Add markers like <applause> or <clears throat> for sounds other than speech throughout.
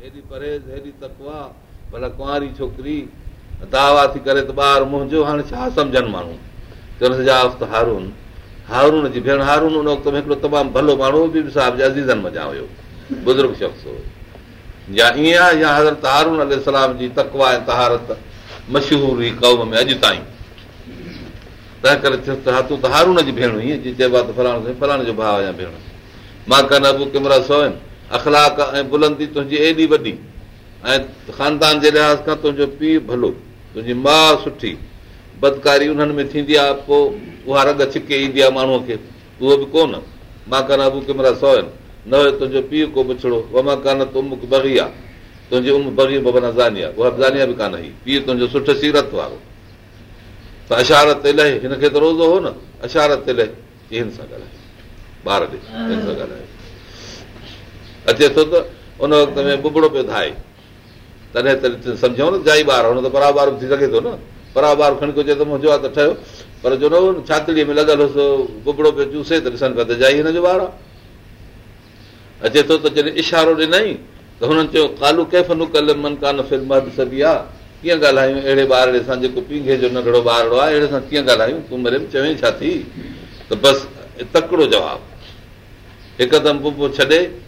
हेॾी परहेज़ हेॾी तकवा भला कुंवारी छोकिरी दावा थी करे त ॿार मुंहिंजो हाणे छा सम्झनि माण्हू चर्स जा त हारून हारून जी भेण हारून उन वक़्त में हिकिड़ो तमामु भलो माण्हू बि साहिब जे अज़ीज़नि मञा हुयो बुज़ुर्ग शख़्स हुयो या ईअं आहे या हज़रत हारून अलाम जी तकवा ऐं तहारत मशहूरु हुई कौम में अॼु ताईं तंहिं करे हा तूं त हारून जी भेण हुई जी चइबो आहे त फलाणो फलाणे जो भाउ या भेण मां कान अबू कैमरा सोयमि अखलाक ऐं बुलंदी तुंहिंजी एॾी वॾी ऐं ख़ानदान जे लिहाज़ खां तुंहिंजो पीउ भलो तुंहिंजी माउ सुठी बदकारी उन्हनि में थींदी आहे पोइ उहा रंग छिके ईंदी आहे माण्हूअ खे उहो बि कोन मां कान अबू कंहिं महिल सहुन न हुयो तुंहिंजो पीउ को पुछड़ो मां कान तुम बगी आहे तुंहिंजी उमिरि बगी बाबा नज़ानिया उहा ज़ानिया बि कान हुई पीउ तुंहिंजो सुठो सीरत वारो त अशारत ते लहे हिन त रोज़ो हो न अशारत ते लहे इन सां ॻाल्हाए ॿार ॾे हिन सां ॻाल्हाए अचे थो त उन वक़्त में बुबड़ो पियो थाए तॾहिं त सम्झो न जाई ॿार हुन त ॿार बि थी सघे थो न ॿार खणी खुजे त मुंहिंजो आहे त ठहियो पर जो न छातड़ीअ में लॻल हुअसि बुबड़ो पियो चूसे त ॾिसनि पिया त जाई हिनजो ॿारु आहे अचे थो त जॾहिं इशारो ॾिनई त हुननि चयो कालू कैफ मन कान फिर मद आहे कीअं ॻाल्हायूं अहिड़े ॿार अहिड़े सां जेको पींघे जो नंढड़ो ॿारड़ो आहे अहिड़े सां कीअं ॻाल्हायूं तूं मरे चवे छा थी त बसि तकिड़ो जवाबु हिकदमि बुब छॾे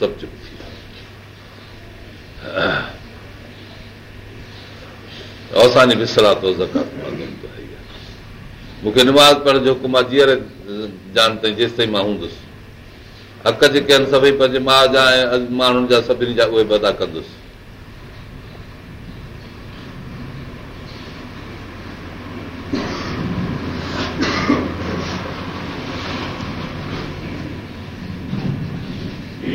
सभु चुप थी मूंखे निमाज़ पढ़ण जो हुकुम आहे जीअर जान ताईं जेसि ताईं मां हूंदुसि हक़ जेके आहिनि सभई पंहिंजे माउ जा ऐं माण्हुनि जा सभिनी जा उहे बदा कंदुसि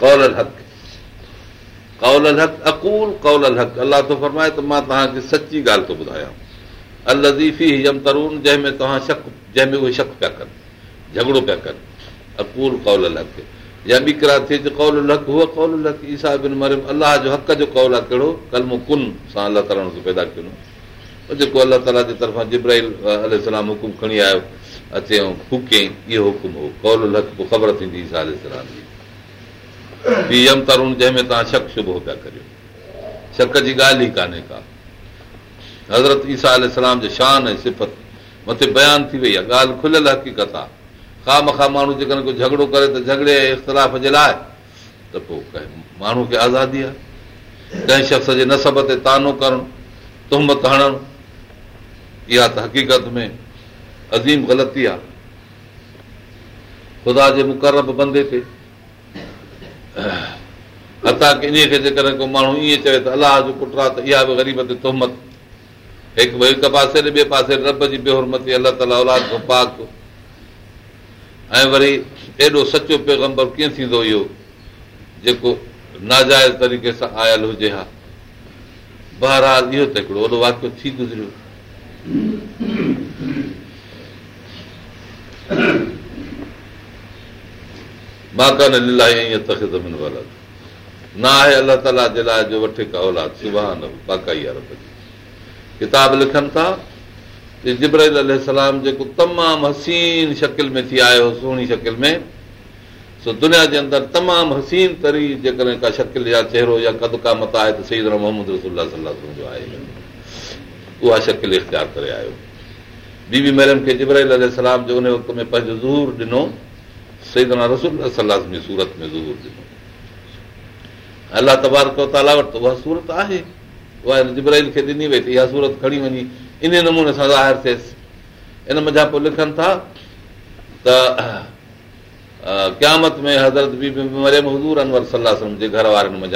कौलल हक़ कौल कौलल हक़ अलाह थो फरमाए त मां तव्हांखे सची ॻाल्हि थो ॿुधायां अलज़ीफ़ी तरून जंहिंमें तव्हां शक जंहिंमें उहे शक पिया कनि झगड़ो पिया कनि अकूल कौल कौल कौल या ॿी किरा थिए ईसा बिन थी अलाह जो हक़ जो कौल आहे कहिड़ो कलमो कुन सां अलाह ताला हुनखे पैदा कंदो जेको अलाह ताला जे तरफ़ां जिब्राहिल अलाम हुकुम खणी आयो अचे ऐं फुके इहो हुकुम हो कौल पोइ ख़बर थींदी ईसा अल जी तरुण जंहिंमें तव्हां शक शुभ पिया करियो शक जी ॻाल्हि ई कान्हे का हज़रत ईसा अलाम शान ऐं सिफ़त मथे बयानु थी वई आहे ॻाल्हि खुलियल हक़ीक़त आहे ख़ाम खां माण्हू जेकॾहिं को झगड़ो करे त झगड़े ऐं इख़्तिलाफ़ जे लाइ त पोइ कंहिं माण्हू खे आज़ादी आहे कंहिं शख़्स जे नसब ते तानो करणु तुहमत हणणु इहा त हक़ीक़त में अज़ीम ग़लती आहे ख़ुदा जे मुक़रब बंदे ते जेकॾहिं माण्हू ईअं चए त अलाह जो कुट आहे त इहा ऐं वरी एॾो सचो पैगंबर कीअं थींदो इहो जेको नाजाइज़ तरीक़े सां आयल हुजे हा बहराल इहो त हिकिड़ो वॾो वाक्य थी गुज़रियो न आहे अल किताब लिखनि था जेको तमामु हसीन शकिल में थी आयो हो सुहिणी शकिल में सो दुनिया जे अंदरि तमामु हसीन तरी जेकॾहिं का शकिल या चहिरो या कद का मत आहे त सही मोहम्मद रसूल जो आहे उहा शकिल इख़्तियार करे आयो बीबी मरियम खे जिब्रैलाम जो उन वक़्त में पंहिंजो ज़ूर ॾिनो सूरत में रसुल ॾिनो अलाह सूरत खणी वञी इन नमूने सां ज़ाहिर थियसि इन लिखनि था अनवर सलाह वारनि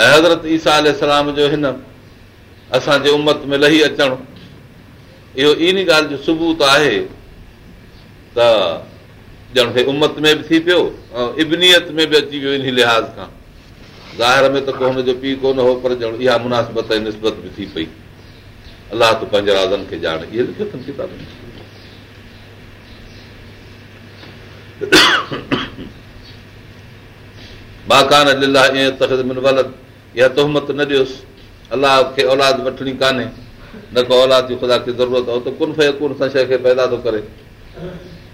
ऐं हज़रत ईसा हिन असांजे उमत में लही अचणु इहो इन ॻाल्हि जो सबूत आहे ॼण खे उमत में बि थी पियो ऐं इबनियत में बि अची वियो इन लिहाज़ खां ज़ाहिर में त को हुनजो पीउ कोन हो पर इहा मुनासिबत ऐं <coughs> तोहमत न ॾियोसि अलाह खे औलाद वठणी कान्हे न को औलाद जी शइ खे पैदा थो करे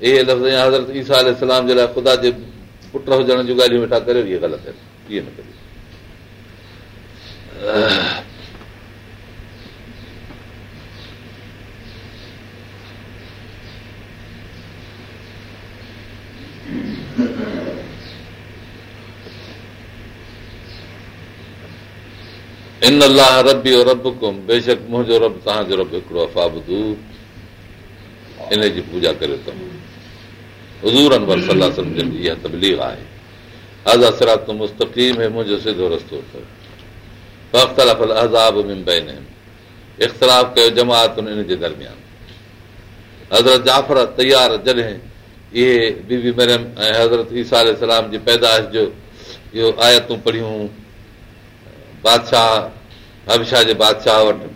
इहे लफ़्ज़त ईसा इस्लाम जे लाइ ख़ुदा जे पुट हुजण जूं ॻाल्हियूं वेठा करे इहे ग़लति आहिनि इन लाइ रब जो रब कुम बेशक मुंहिंजो रब तव्हांजो रब हिकिड़ो अफ़ाबु तू इन जी पूजा करे अथऊं हज़ूरनि वर ज़ूरनि वरसल इहा तबलीग आहे अज़ा सिरात मुस्तक़ीम हे मुंहिंजो सिधो रस्तो अज़ाब इख़्तिलाफ़ कयो जमातुनि हज़रत जाफ़र तयार जॾहिं इहे बीबी मरियम ऐं हज़रत ईसा सलाम जी पैदाश जो इहो आयतूं पढ़ियूं बादशाह हबशाह जे बादशाह वटि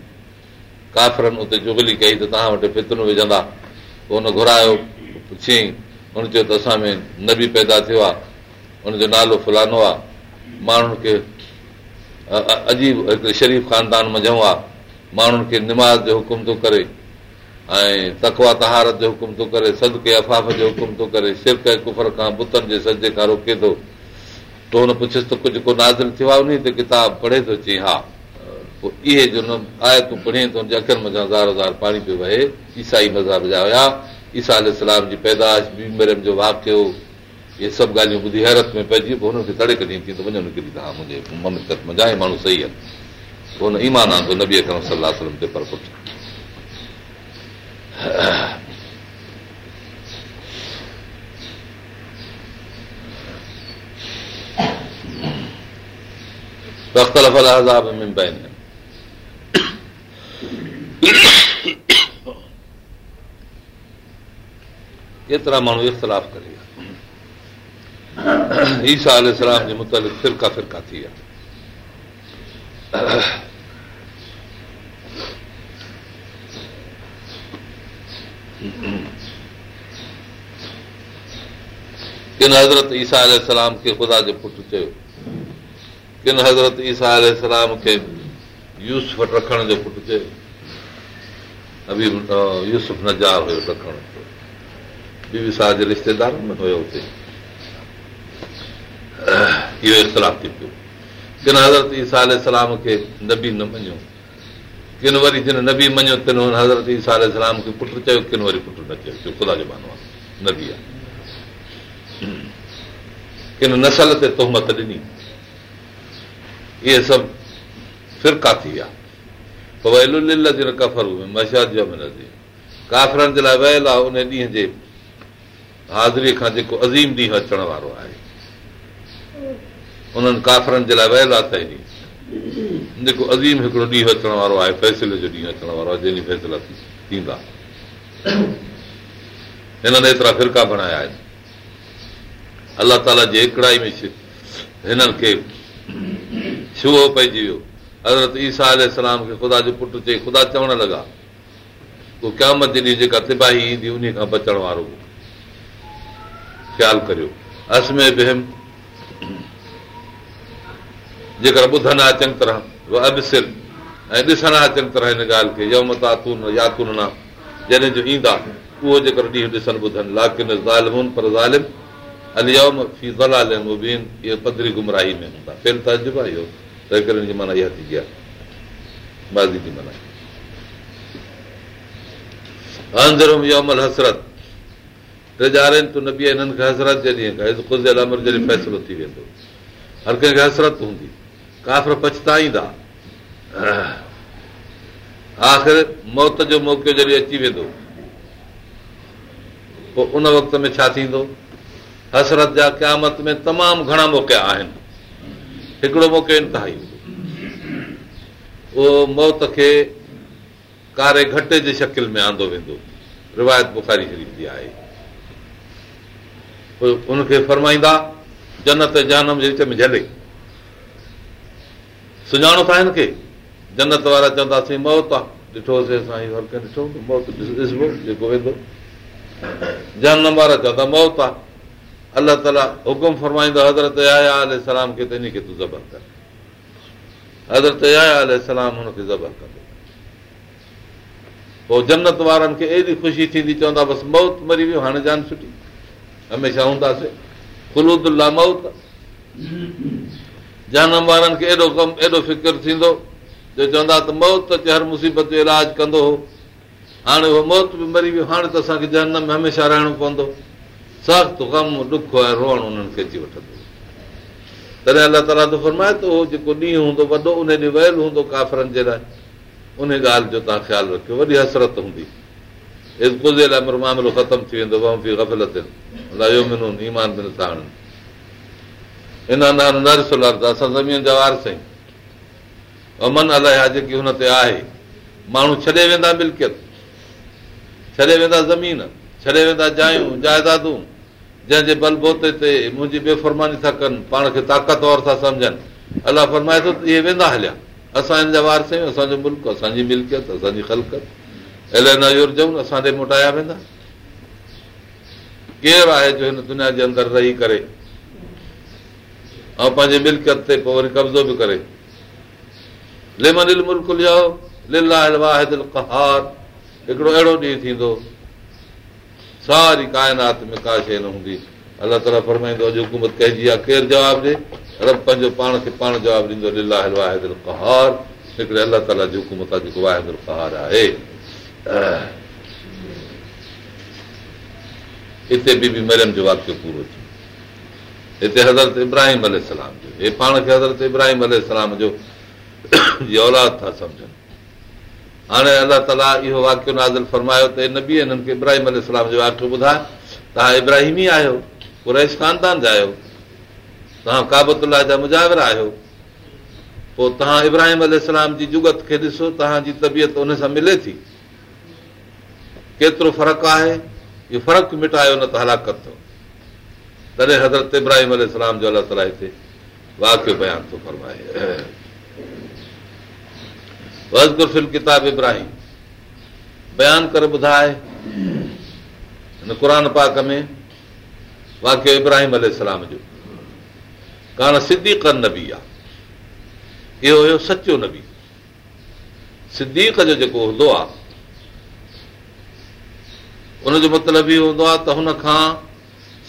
काफ़रनि उते जुगली कई त तव्हां वटि फितरूं विझंदा पोइ हुन घुरायो हुन चयो त असां में न बि पैदा थियो आहे हुनजो नालो फुलानो आहे माण्हुनि खे अजीब हिकिड़े शरीफ़ ख़ानदान मञो आहे माण्हुनि खे निमाज़ जो हुकुम थो करे ऐं तकवा तहारत जो हुकुम थो करे सदके अफ़ाफ़ जो हुकुम थो करे सिरक ऐं कुफर खां बुतनि जे सजे खां रोके थो त हुन पुछसि त कुझु को न थियो आहे उन ते किताब पढ़े थो चई हा पोइ इहे जो तूं पढ़ी तो अखियुनि मज़ा हज़ार हज़ार पाणी पियो वहे ईसाई मज़ार जा हुया ईसाल जी पैदाशर जो वाकियो इहे सभु ॻाल्हियूं ॿुधी हैरत में पइजी पोइ हुननि खे तड़ेक ॾियूं थी त वञो तव्हां ई माण्हू सही आहिनि <clears throat> <clears throat> केतिरा माण्हू इख़्तिलाफ़ करे ईसा जे मुतालिक़ फिरका फिरका थी विया किन हज़रत ईसा सलाम खे ख़ुदा जो पुटु चयो किन हज़रत ईसा खे यूस रखण जो पुटु चयो अबी यूस न जा हुयो रखणु साह जे रिश्तेदार में हुयो हुते इहो इख़्तिलाफ़ थी पियो किन हज़रत ईसा सलाम खे नबी न मञियो किन वरी जिन नबी मञियो तिन हुन हज़रत ईसा सलाम खे पुटु चयो किन वरी पुटु न चयो ख़ुदा जो नबी आहे किन नसल ते तोहमत ॾिनी इहे सभु फिरका थी विया पोइ फिर काथी आहे मशा काफ़रनि जे लाइ वयल आहे उन ॾींहं जे हाज़िरीअ खां जेको अज़ीम ॾींहुं अचण वारो आहे उन्हनि काफ़रनि जे लाइ वयल आहे ॾींहुं जेको अज़ीम हिकिड़ो ॾींहुं अचण वारो आहे फैसिले जो ॾींहुं अचण वारो आहे जंहिं ॾींहुं फ़ैसिला थींदा हिननि एतिरा फिरका बणाया आहिनि अलाह ताला जे हिकिड़ा ई में हिननि खे छुओ पइजी वियो हज़रत ईसा अलाम खे ख़ुदा जो पुटु चई ख़ुदा चवणु लॻा उहो जे ॾींहुं जेका तिबाही ईंदी उन खां बचण वारो हुओ जेकर ॿुधनि अचनि तरह ऐं चङी तरह हिन ॻाल्हि खे ईंदा उहो जेकराई मेंत तूं हिननि खे हसरत जे ॾींहं खां हसरतियल अमर जॾहिं फ़ैसिलो थी वेंदो हर कंहिंखे हसरत हूंदी काफ़िर पछताईंदा आख़िर मौत जो मौको जॾहिं अची वेंदो पोइ उन वक़्त में छा थींदो हसरत जा क़यामत में तमामु घणा मौक़ा आहिनि हिकिड़ो मौक़ो इन हूंदो उहो मौत खे कारे घटे जे शकिल में आंदो वेंदो रिवायत बुखारी शरीफ़ जी आहे हुनखे फरमाईंदा जनत जानम जे विच में झले सुञाणो था हिनखे जनत वारा चवंदासीं मौत आहे ॾिठोसीं जनम वारा चवंदा मौत आहे अलाह ताला हुकुम फरमाईंदो हज़रत आया ज़बर कर हज़रत आया पोइ जनत वारनि खे एॾी ख़ुशी थींदी चवंदा बसि मौत मरी वियो हाणे जान सुठी हमेशह हूंदासीं मौत जानम वारनि खे एॾो कमु एॾो फिक्र थींदो जो चवंदा त मौत हर मुसीबत जो इलाज कंदो हो हाणे उहो मौत बि मरी वियो हाणे त असांखे जनम में हमेशह रहणो पवंदो सख़्तु कमु ॾुख ऐं रोअण उन्हनि खे अची वठंदो तॾहिं अलाह ताला अलाए तरह दुख जेको ॾींहुं हूंदो वॾो उन ॾींहुं वयल हूंदो काफ़रनि जे लाइ उन ॻाल्हि जो तव्हां ख़्यालु रखियो वॾी हसरत हूंदी मामिलो ख़तमु थी वेंदो ग ईमान बि नथा आणनि हिन असां ज़मीन जा वार साईं अमन अलाए जेकी हुन ते आहे माण्हू छॾे वेंदा मिल्कियत छॾे वेंदा ज़मीन छॾे वेंदा जायूं जाइदादूं जंहिंजे बलबोते ते मुंहिंजी बेफ़ुरमानी था कनि पाण खे ताक़तवर था सम्झनि अलाह फरमाए थो इहे वेंदा हलिया असां हिन जा वार साईं असांजो मुल्क असांजी मिल्कियत असांजी ख़लकत अलाए न इहो असां ॾे मोटाया वेंदा केरु आहे जो हिन दुनिया जे अंदरि रही करे ऐं पंहिंजे मिल्कियत ते पोइ वरी कब्ज़ो बि करे हिकिड़ो अहिड़ो ॾींहुं थींदो सारी काइनात में का शइ न हूंदी अलाह ताला फरमाईंदो अॼु हुकूमत कंहिंजी आहे केरु जवाबु ॾे पंहिंजो पाण खे पाण जवाबु ॾींदो लीलाहि हिकिड़े अलाह ताला जी हुकूमत आहे जेको वाहिदुल कहार आहे हिते बीबी मरियम जो वाकियो पूरो थियो हिते हज़रत इब्राहिम जो हे पाण खे हज़रत इब्राहिम जो <clears throat> औलाद था सम्झनि हाणे अलाह ताला इहो वाकियो नाज़ फरमायो त हिन बि हिननि खे इब्राहिम जो वाठो ॿुधाए तव्हां इब्राहिमी आहियो पोइ ख़ानदान जा आहियो तव्हां काबतला जा मुजार आहियो पोइ तव्हां इब्राहिम अल जी जुगत खे ॾिसो तव्हांजी तबियत हुन सां मिले थी केतिरो फ़र्क़ु आहे इहो फ़र्क़ु मिटायो न त तॾहिं हज़रत इब्राहिम जो अलाह ताला हिते बयान करे ॿुधाए हिन क़ुर पाक में वाकियो इब्राहिम अल जो कान सिद्दीकी आहे इहो हुयो सचो नबी सिद्दीक जो जेको हूंदो आहे हुनजो मतिलबु इहो हूंदो आहे त हुन खां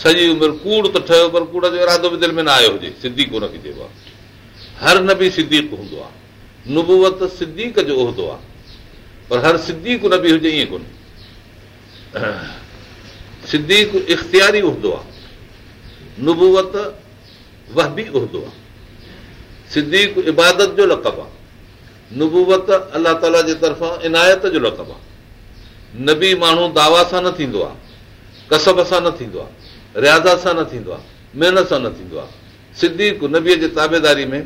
सॼी उमिरि कूड़ त ठहियो पर कूड़ जो इरादो बि दिलि में न आयो हुजे सिद्धी कोन कि चयो आहे हर नबी सिद्दीक हूंदो आहे नुबूत सिद्दीक जो उहिदो आहे पर हर सिद्धीक नबी हुजे ईअं कोन सिद्दीक़ इख़्तियारी उहिदो आहे नुबूत वहबी उहिदो आहे सिदीक इबादत जो लकब आहे नुबूत अलाह ताला जे तरफ़ां इनायत जो लकब आहे नबी माण्हू दावा सां न थींदो आहे कसब सां न थींदो आहे रियाज़ा सां न थींदो आहे महिनत सां न थींदो आहे सिद्दीक नबीअ जे ताबेदारी में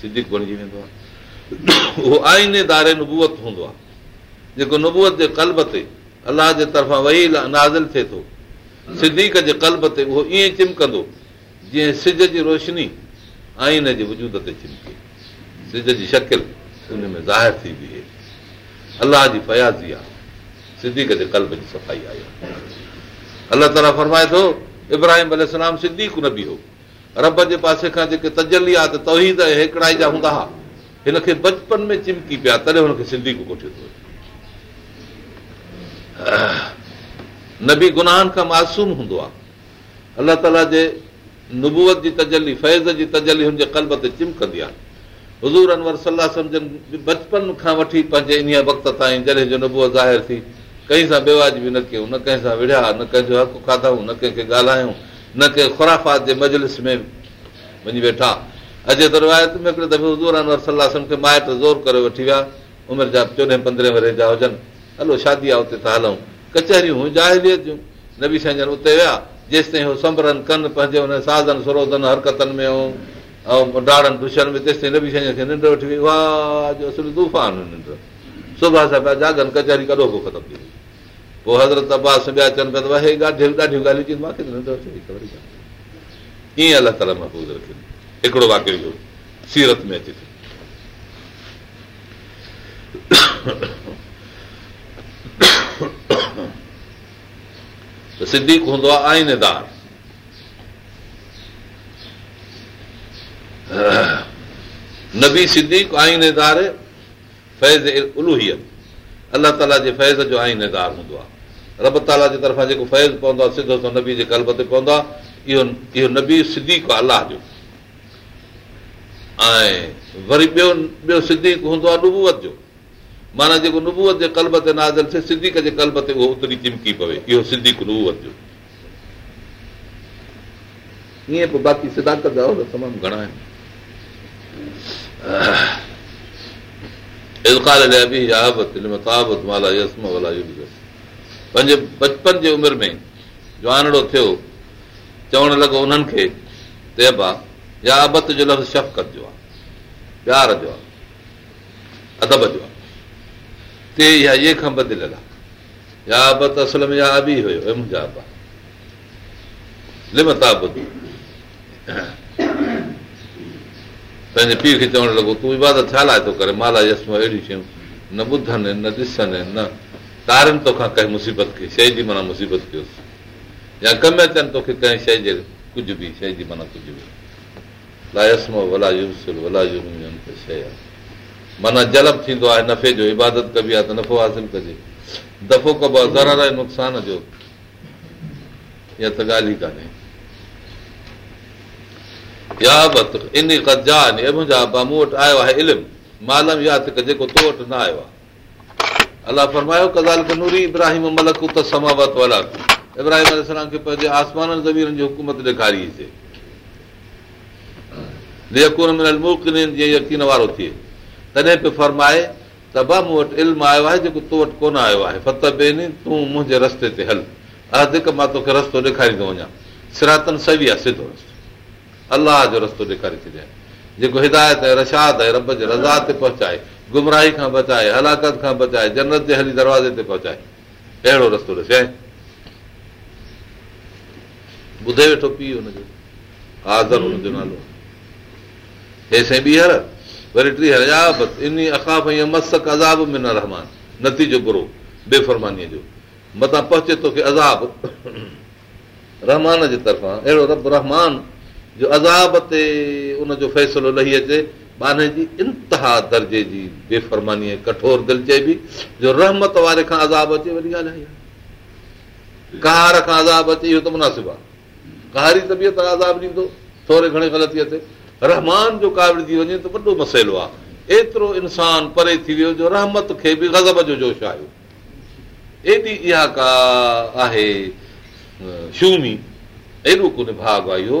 सिद्दीक बणिजी वेंदो आहे उहो आइने दारे नुबुवत हूंदो आहे जेको नुबूत जे कल्ब ते अलाह जे तरफ़ां वही नाज़िल थिए थो सिद्दीक जे कल्ब ते उहो ईअं चिमकंदो जीअं सिज जी रोशनी आइन जे वजूद ते चिमके सिज जी शकिल उन में ज़ाहिर थी आहे अलाह जी फयाज़ी आहे अलाह ताला फरमाए थो इब्राहिम सिंधी पिया गुनाहन खां मासूम हूंदो आहे अल्ला ताला जे नुबूअ जी कल्ब ते चिमकंदी आहे कंहिं सां बेवाजबी न कयूं न कंहिं सां विढ़िया न कंहिंजो हक़ खाधाऊं न कंहिंखे ॻाल्हायूं न कंहिं खुराफ़ात जे मजलिस में वञी वेठा अॼु त रिवायत में माइट ज़ोर करे वठी विया उमिरि जा चोॾहें पंद्रहें वरे जा हुजनि हलो शादी आहे उते था हलूं कचहरियूं हुयूं जाहिरियत जूं साईं नबीष उते विया जेसि ताईं हू संभरनि कनि पंहिंजे हुन साज़नि सिरोधन हरकतनि में ऐं ऐं डाड़नि ॾाड़निशनि में तेसिताईं निंड वठी वई वाह जो तूफ़ान निंड हिकिड़ो सिंधी हूंदो आहे आईनेदार न बि आइनेदार फैज़ उलूहियत अलाह ताला जे फैज़ जो आई निज़ार हूंदो आहे रब ताला जे तरफ़ां जेको फैज़ पवंदो आहे सिधो सो नबी जे कलब ते पवंदो आहे इहो इहो नबी सिद्दीक आहे अलाह जो ऐं वरी ॿियो ॿियो सिद्दीक हूंदो आहे नुबूअत जो माना जेको नुबूअत जे कलब ते नाज़ थिए सिद्दीक जे कलब ते उहो ओतिरी चिमकी पवे इहो सिद्दीक नुबूअत जो ईअं पोइ बाक़ी सिदाकत जा तमामु घणा आहिनि पंहिंजे बचपन में जानड़ो थियो चवणु लॻो शफ़क़त जो आहे प्यार जो आहे अदब असल में पंहिंजे पीउ खे चवणु लॻो तूं इबादत छा लाइ थो करे माला यस्म अहिड़ियूं शयूं न ॿुधनि न ॾिसनि न तारनि तोखां कंहिं मुसीबत कई शइ जी माना मुसीबत कयोसि या कमु अचनि तोखे कंहिं शइ जे कुझु बि शइ जी माना कुझु बिस्म माना जलब थींदो आहे नफ़े जो इबादत कबी आहे त नफ़ो हासिल कजे दफ़ो कबो आहे ज़रूर नुक़सान जो इहा त ॻाल्हि ई कान्हे يا بدر اني قد جان يا مجه ابراہیم علیہ السلام کے پہ آسمان زبیرن جو حکومت دکھاری سے لے کون من الموقن یقین وارو تھی تنے تو فرمائے تبا موٹ علم آيو ہے جو ٹوٹ کو نا آيو ہے مجھے راستے تے حل عادق سویہ अलाह जो रस्तो ॾेखारे छॾियां जेको हिदायत ऐं रशाद ऐं पहुचाए गुमराही बचाए हलाकत खां बचाए दरवाज़े ते पहुचाए अहिड़ो रस्तो वेठो पीउ न रहमान नतीजो बुरो बेफ़रमानीअ जो मथां पहुचे रहमान जो अज़ाब ते उनजो फ़ैसिलो लही अचे माने जी इंतिहा दर्जे जी बेफ़रमानी कठोर दिलि चए बि जो रहमत वारे खां अज़ाब अचे वॾी ॻाल्हि आहे कहार खां अज़ाब अचे इहो त मुनासिबु आहे कहारी तबियत अज़ाब ॾींदो थोरे घणे ग़लति अचे रहमान जो क़ाबिल थी वञे त वॾो मसइलो आहे एतिरो इंसान परे थी वियो जो रहमत खे बि गज़ब जो जोश आयो एॾी इहा का आहे शूमी एॾो कोन भाॻ आहे इहो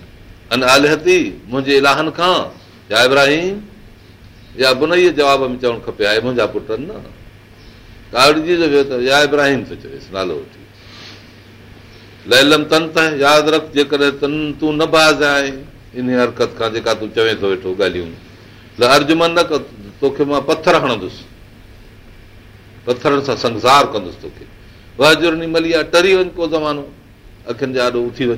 मुंहिंजे इलाहनि खां या इब्राहिम जवाब में चवणु खपे मुंहिंजा पुट न बाज़ आहे इन हरकत खां जेका तूं चवे थो वेठो ॻाल्हियूं त अर्जुमन न क तोखे मां पथर हणंदुसि पथरनि सां संसार कंदुसि तोखे टरी वञ को ज़मानो अखियुनि जा आॾो उथी वञु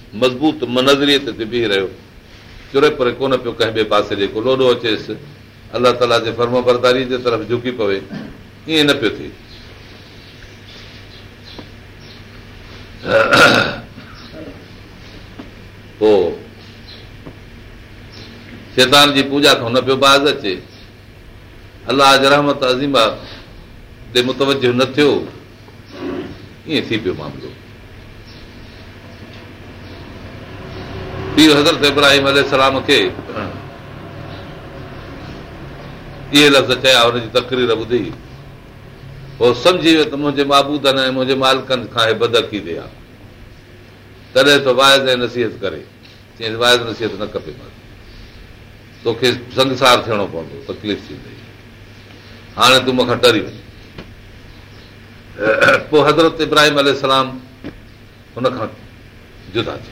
मज़बूत मनज़रियत ते बीह रहियो चुरे परे कोन पियो कंहिं ॿिए पासे जेको लोडो अचेसि अल्ला ताला जे फर्म बरदारी जे तरफ़ झुकी पवे ईअं न पियो थिए <clears throat> पोइ सैदान जी पूजा खां न पियो बाद अचे अलाह जरहमत अज़ीमा ते मुतवजो न थियो ईअं थी पियो मामिलो पीउ हज़रत इब्राहिम अलाम खे इहे लफ़्ज़ चया हुनजी तकरीर ॿुधी उहो सम्झी वियो त मुंहिंजे बाबूदन ऐं मुंहिंजे मालिकनि खां हे बदकी थी विया तॾहिं त वाइद ऐं नसीहत करे चई वाय नसीहत न खपे तोखे संसार थियणो पवंदो तकलीफ़ थींदी हाणे तूं मूंखां टरी वञ पोइ हज़रत इब्राहिम अल जुदा चई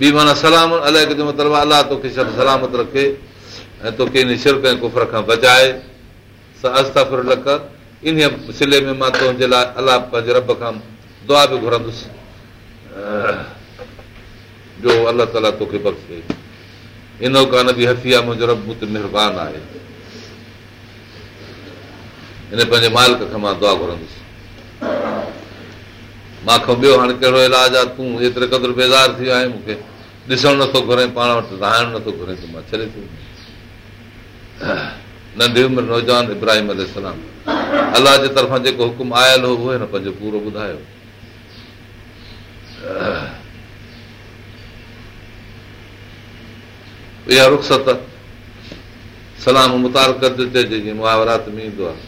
अलाह तोखे सभु सलामत रखे ऐं तोखे बचाए सिले में मां तुंहिंजे लाइ अलाह पंहिंजे रब खां दुआ बि घुरंदुसि जो अलाह ताला तोखे इन कान बि आहे मुंहिंजो इन पंहिंजे मालिक खां मां दुआ घुरंदुसि तव्हांखो ॿियो हाणे कहिड़ो इलाज आहे तूं एतिरो क़दुरु बेज़ार थी वियो आहे मूंखे ॾिसणु नथो घुर पाण वटि रहाइणु नथो घुरे त मां छॾे थी नंढी उमिरि नौजवान इब्राहिम अलाह जे तरफ़ां जेको हुकुम आयल हो न पंहिंजो पूरो ॿुधायो इहा रुखस त सलाम मुतारके जेकी मुआवरात में ईंदो आहे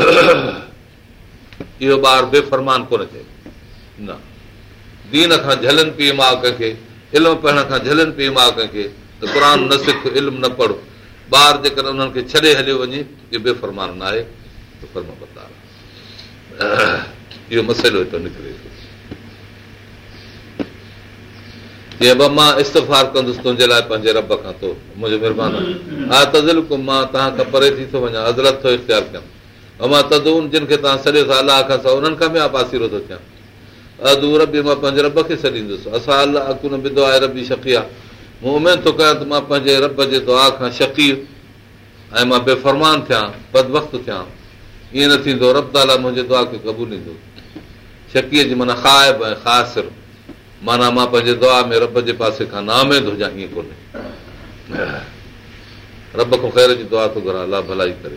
<coughs> इहो ॿार बेफ़रमान कोन खां झलनि पीउ माउ कंहिंखे इल्म पढ़ण खां झलनि पीउ माउ कंहिंखे न सिख इल्मु न पढ़ो ॿार जेकॾहिं इस्तफार कंदुसि तुंहिंजे लाइ पंहिंजे रब खां थो मुंहिंजो महिरबानी मां तव्हां खां परे थी थो वञा हज़रत थो इख़्तियार कयां जिन खे तव्हां अलाह खां उमेदु खां शकी ऐं मां बेफ़रमान थियां बदब थियां ईअं न थींदो रब ताला मुंहिंजे दुआ खे क़बूल ईंदो शकीअ जी माना माना मां पंहिंजे दुआ में रब जे पासे खां जी दुआ थो घुरां अलाह भलाई करे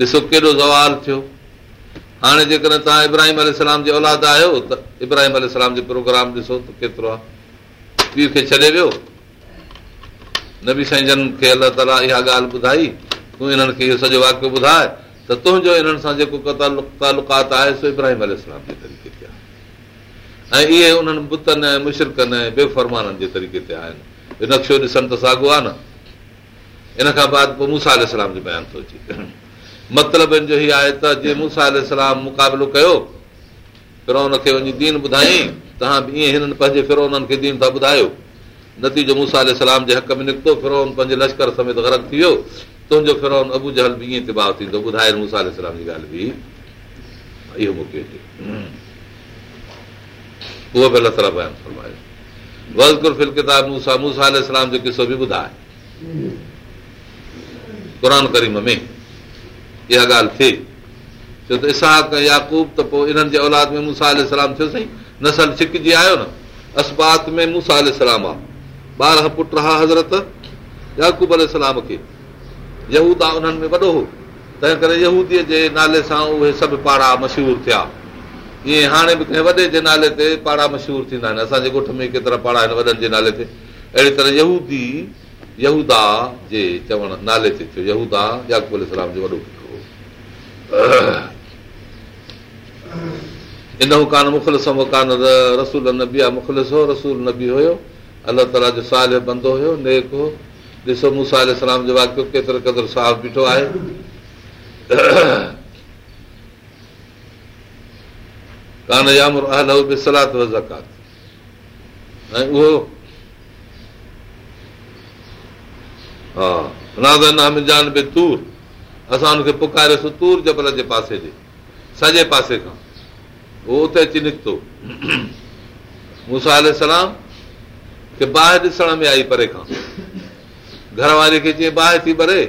ॾिसो केॾो ज़वाल थियो हाणे जेकॾहिं तव्हां इब्राहिम अल जी औलाद आहियो त इब्राहिम अलाम जो प्रोग्राम ॾिसो त केतिरो आहे पीउ खे छॾे वियो नबी साईं जन खे अलाह ताला इहा ॻाल्हि ॿुधाई तूं इन्हनि खे इहो सॼो वाक्य ॿुधाए त तुंहिंजो इन्हनि सां जेको तालुकात आहे सो इब्राहिम जे तरीक़े ते आहे ऐं इहे उन्हनि बुतनि ऐं मुशिरकनि ऐं बेफ़रमाननि जे तरीक़े ते आहिनि नक्शो ॾिसनि त साॻियो आहे न इन खां बाद पोइ जो थो अचे مطلب इन जो हीउ आहे त जे मूंसा अल सलाम मुक़ाबिलो कयो पर हुनखे वञी दीन ॿुधाई तव्हां बि ईअं हिननि पंहिंजे फिरो हुननि खे दीन था ॿुधायो नतीजो मूंसा अल सलाम जे हक़ में निकितो फिरो हुन पंहिंजे लश्कर समेत ग़रक थी वियो तुंहिंजो फिरो हुन अबू जहल बि ईअं तिबाह थींदो ॿुधाए मूंसा अल जी ॻाल्हि बि इहो मूंखे उहो बि अलाह ताला बयानु फरमायो वल गुरफ़िल किताब अल जो किसो बि ॿुधाए करीम में औलाद में आयो न पुट हा हज़रत हो तंहिं करे नाले सां उहे सभु पारा मशहूरु थिया ईअं हाणे बि कंहिं वॾे जे नाले ते पारा मशहूरु थींदा आहिनि असांजे केतिरा पारा आहिनि वॾनि जे नाले ते वॾो इन कान मुखलस कान त रसूल न बि आहे मुखलस हो रसूल न बि हुयो अलाह ताला जो साल बंदो हुयो नेक हो ॾिसो मूंसां इस्लाम जो वाकियो केतिरो क़दुरु साफ़ बीठो आहे कान यामुर सलात ज़कात ऐं उहो हा नाज़ जान बि तूर असां हुनखे पुकारियो तूर जबल जे पासे ते सॼे पासे खां उहो उते अची निकितो <clears throat> खे बाहि ॾिसण में आई परे खां घर वारे खे चई बाहि थी भरे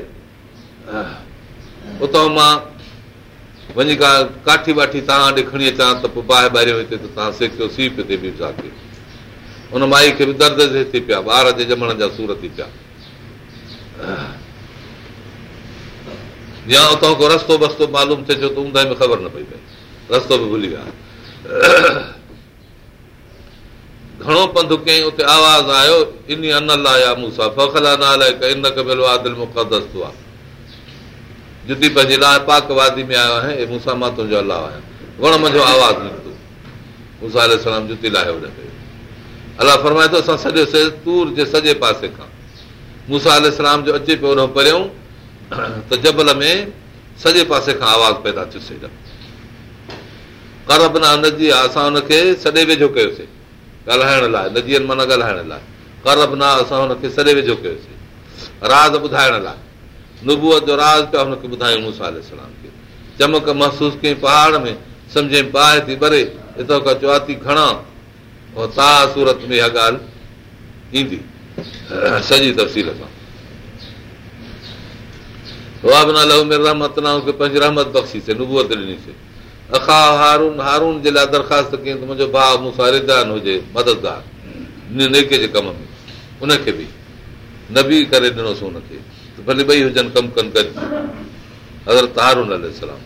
उतां मां वञी का काठी वाठी तव्हां ॾे खणी अचां त पोइ बाहि ॿाहिरियो हिते त तव्हां सेकियो सीउ पियो हुन माई खे बि दर्द थी पिया ॿार जे ॼमण जा सूर थी पिया या उतां को रस्तो वस्तो मालूम थिए छो त ऊंदाई में ख़बर न पई पए रस्तो बि भुली विया घणो पंधु कई उते आवाज़ु आयो इन अन लाइ आहे मूंसां फ़ख़ला ना लाइ कई न कबियल आहे दिलि मुक़दस थो आहे जुदी पंहिंजी लाइ पाक वादी में आयो आहे मूंसां मां तुंहिंजो अलाह आहियां वण मुंहिंजो आवाज़ु निकितो मूंसां हले जुती लाहियो अलाह फरमाए थो असां सॼो तूर जे सॼे पासे खां जो अचे पियो परियूं त जबल में सॼे पासे खां आवाज़ पैदा करब न करबना आहे असां हुनखे सॾे वेझो कयोसीं ॻाल्हाइण लाइ नदीअ मां न ॻाल्हाइण लाइ करब न असां हुनखे सॾे वेझो कयोसीं राज़ ॿुधाइण लाइ नुबूअ जो राज़ पिया हुनखे ॿुधायूं सलाम खे चमक महसूस कयईं बाहि थी भरे हितां खां ज्योती खणा सूरत में इहा ॻाल्हि ईंदी सॼी तफ़सील सां रहमतन खे पंहिंजी रहमत बख़्शीसीं नुबूअत ॾिनीसीं अखा हारून हारून जे लाइ दरख़्वास्त कयईं त मुंहिंजो भाउ मूंसां रिदान हुजे मददगार नेके जे कम में उनखे बि नबी करे ॾिनोसीं हुनखे त भले ॿई हुजनि कमु कनि गॾु हज़रत हारून अलाम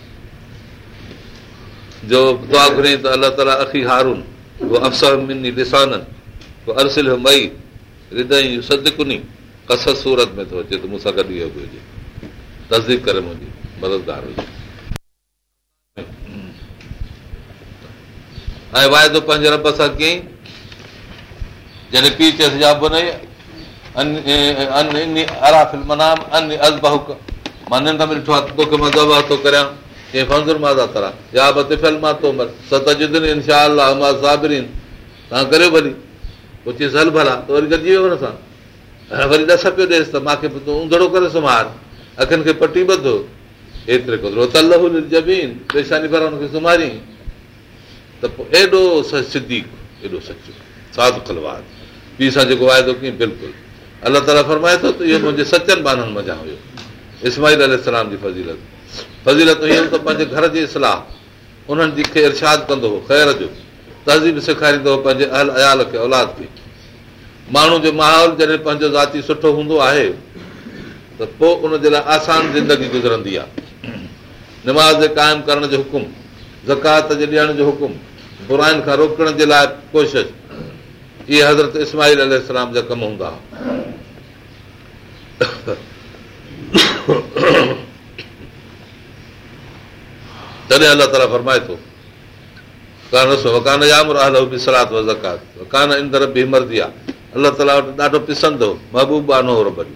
जो दुआ घुरे त अल्ला ताला अखी हारून उहो अफ़सर मिनी लिसाननि उहो अरसिल मई हृदय सदकुनी कस सूरत में थो अचे त मूंसां गॾु इहो बि हुजे मुंहिंजी मददगार ऐं वाइदो पंहिंजे रब सां कई जॾहिं त मूंखे तूं ऊंधड़ो करे सुम्हार अखियुनि खे पटी अलाह ताला फरमाए इस्मा जी फज़ीलत फज़ीलत इहो त पंहिंजे घर जी इस्लाह उन्हनि जी खे इरशाद कंदो ख़ैर जो तहज़ीब सेखारींदो हो पंहिंजे अहल अयाल खे औलाद खे माण्हू जो माहौल जॾहिं पंहिंजो ज़ाती सुठो हूंदो आहे त पोइ उनजे लाइ आसान ज़िंदगी गुज़रंदी आहे निमाज़ क़ाइमु करण जो हुकुम ज़कात जे ॾियण जो हुकुम बुराइनि खां रोकण जे लाइ कोशिशि इहे हज़रत इस्माहील इस्माहीलाम जा कम हूंदा हुआ तॾहिं अलाह ताला फरमाए थो वकान थोर बि मर्दी आहे अलाह ताला वटि ॾाढो पिसंदो महबूबानो भरी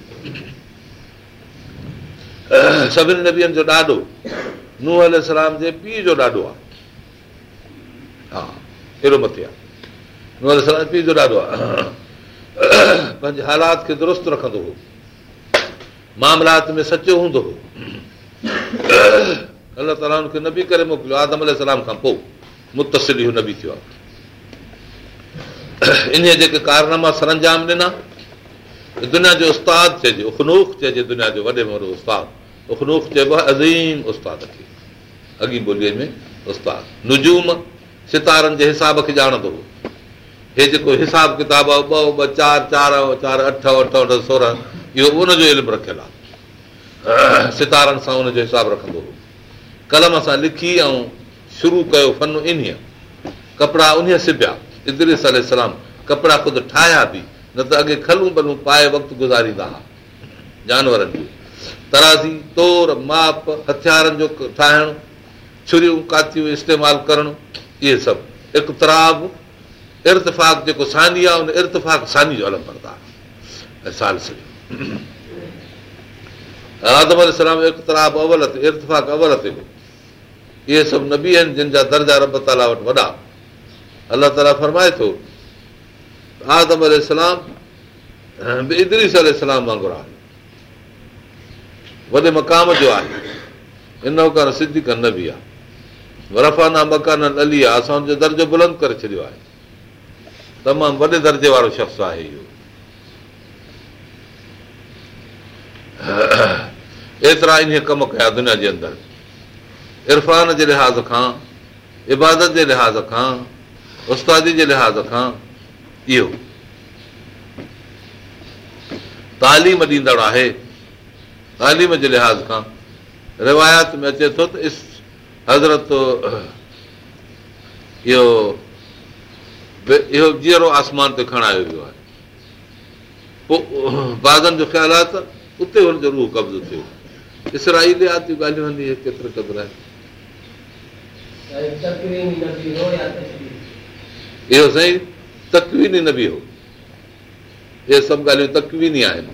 <clears throat> सभिनी नबियनि जो ॾाॾो नूह नूलाम जे पीउ जो ॾाॾो आहे हा अहिड़ो मथे आहे नूह पीउ जो ॾाॾो आहे <clears throat> पंहिंजे हालात खे दुरुस्त रखंदो हो मामलात में सचो हूंदो हो <clears throat> अलाह ताला हुनखे न आदम खां पोइ मुतसिर इहो न बि थियो आहे इन जेके कारनामा सरंजाम ॾिना दुनिया जो उस्तादु चइजे उखनूख चइजे दुनिया जो वॾे में वॾो उस्तादु उखनूफ़ चइबो आहे अज़ीम उस्ताद खे अॻी ॿोलीअ में उस्ताद नुजूम सितारनि जे हिसाब खे ॼाणंदो हो हे जेको हिसाब किताब आहे ॿ ॿ चारि चारि अठ अठ अठ सोरहं इहो उनजो इल्मु रखियल आहे <clears throat> सितारनि सां उनजो हिसाब रखंदो हो कलम सां लिखी ऐं शुरू कयो फन इन्हीअ कपिड़ा उन सिबिया इदराम कपिड़ा ख़ुदि ठाहिया बि न त अॻे खलूं बलूं पाए वक़्तु गुज़ारींदा हुआ जानवरनि खे तराज़ी तोर माप हथियारनि जो ठाहिणु छुरियूं कातियूं इस्तेमालु करणु इहे सभु इकतराब इर्ताक़ी आहे इर्ताक अवलत इहे सभु न बि आहिनि जंहिंजा दर्जा रब ताला वटि वॾा अलाह ताला फरमाए थो आदमलामलाम वांगुरु आहे वॾे मक़ाम जो आहे इन वक़्तु सिद्धी कंद बि आहे वरफ़ाना मकान अली आहे असां हुनजो दर्जो बुलंद करे छॾियो आहे तमामु वॾे दर्जे वारो शख़्स आहे इहो एतिरा इन कम कया दुनिया जे अंदरि इरफ़ान जे लिहाज़ खां इबादत जे लिहाज़ खां उस्तादी जे लिहाज़ खां इहो तालीम ॾींदड़ आहे तालीम जे लिहाज़ खां रिवायत में अचे थो त जीअरो आसमान ते खणायो वियो आहे पोइ बाज़नि जो ख़्यालु आहे त उते रूह कब्ज़ो थियो इसराई न हो इहे सभु तकवीनी आहिनि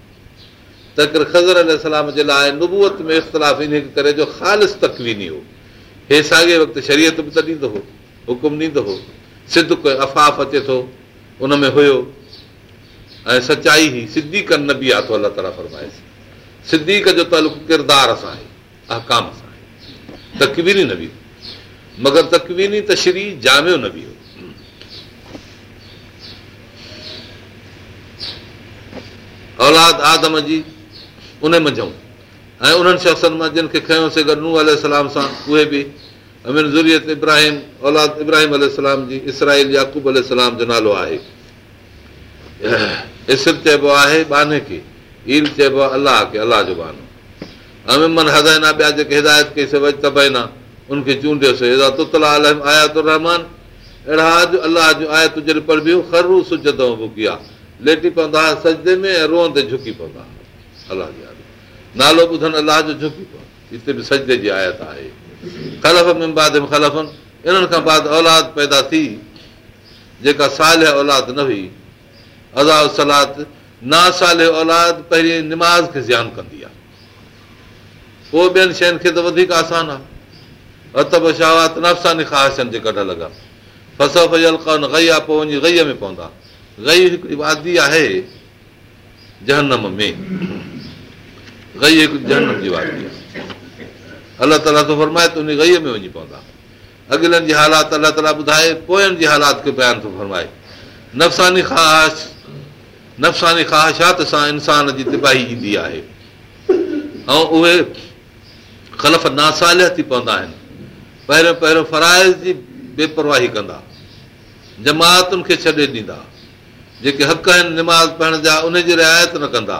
त में इख़्तिलाफ़ इन करे जो ख़ालिस तकवीनी हो हे साॻे वक़्तु शरीयत बि त ॾींदो हो हुकुम ॾींदो हो सिध को अफ़ाफ़ अचे थो उन में हुयो ऐं सचाई ई सिद्धीक न बि आहे थो अलाह ताला फरमाइस सिद्दीक जो तालुक किरदार सां आहे अहकाम सां आहे तकवीनी न बि मगर तकवीनी तशरी जामियो न बि हो औलाद आदम जी उन मंझऊं ऐं उन्हनि शख़्सनि मां जिन खे सां उहे इब्राहिम औलाद इब्राहिम जी इसराइल अक़ूबलाम जो नालो आहे बाने खे ईल चइबो आहे अलाह खे अलाह जो हिदायत कईसीं लेटी पवंदा में रूह ते झुकी पवंदा नालो ॿुधनि अलाह जो झुकी हिते बि सज जी आयत आहे ख़लफ़ बाद ख़लफ़नि इन्हनि खां औलाद पैदा थी जेका साल औलाद न हुई अदालाद ना साल औलाद पहिरीं निमाज़ खे ज़न कंदी आहे पोइ ॿियनि शयुनि खे त वधीक आसान आहे हथ बि शावात जेका ढल लॻा फसल गई आहे पोइ वञी गईअ में पवंदा गई हिकिड़ी वादी आहे जहनम में गई हिकु जनमु जी वापी अलाह ताला थो फ़रमाए त उन गईअ में वञी पवंदा अॻिलनि जी हालात अलाह ताला ॿुधाए पोयनि जी हालात खे बयान थो फ़रमाए नफ़सानी ख़्वाहिश नफ़सानी ख़्वाहिशात सां इंसान जी तिबाही ईंदी आहे ऐं उहे ख़लफ़ नासालिह थी पवंदा आहिनि पहिरियों पहिरियों फराइज़ जी बेपरवाही कंदा जमातुनि खे छॾे ॾींदा जेके हक़ आहिनि निमाज़ पढ़ण जा उनजी रिआयत न कंदा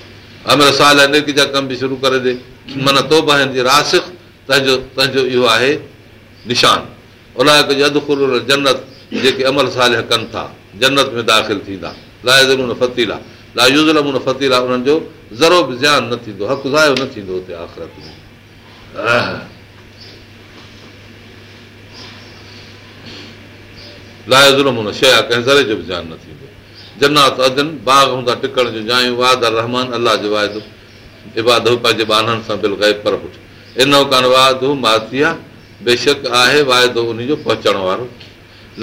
अमर साल नेकी जा कम बि शुरू करे ॾे माना तो बि रासिक तंहिंजो तंहिंजो इहो आहे निशान अलाए कजे अधु जन्नत जेके अमर साल कनि था जन्नत में दाख़िल थींदा लाइतीला फ़तीला फ़तीला उन्हनि जो ज़रो बि ज़्यान थींदो हक़ु ज़ायो न थींदो हुते आख़िरत में नमूनो शइ आहे कंहिं ज़रे जो बि ज़्यानु न थींदो जनात अदन बाग हूंदा टिकण जूं जायूं वाध रहमान अलाह जो वाइदो इबाद हू पंहिंजे बाननि सां बिल बिलाए पर पुठ इन कान वाधू मातिया बेशक आहे वाइदो उन जो पहुचण वारो